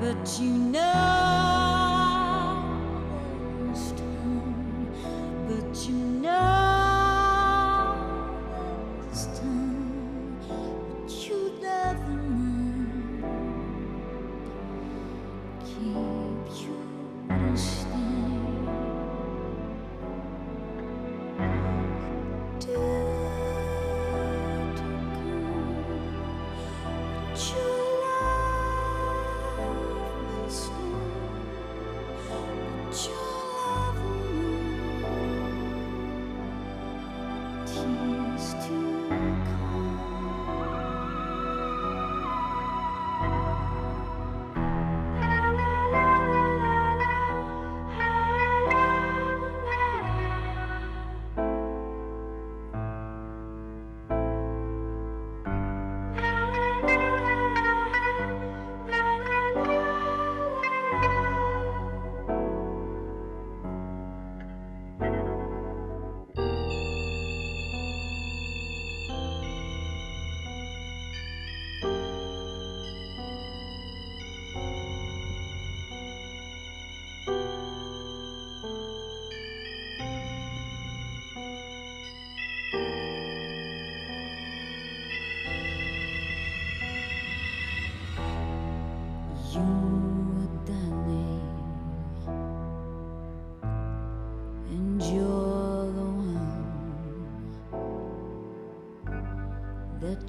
But you know keys to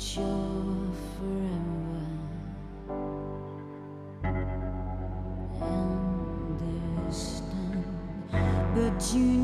that forever. But you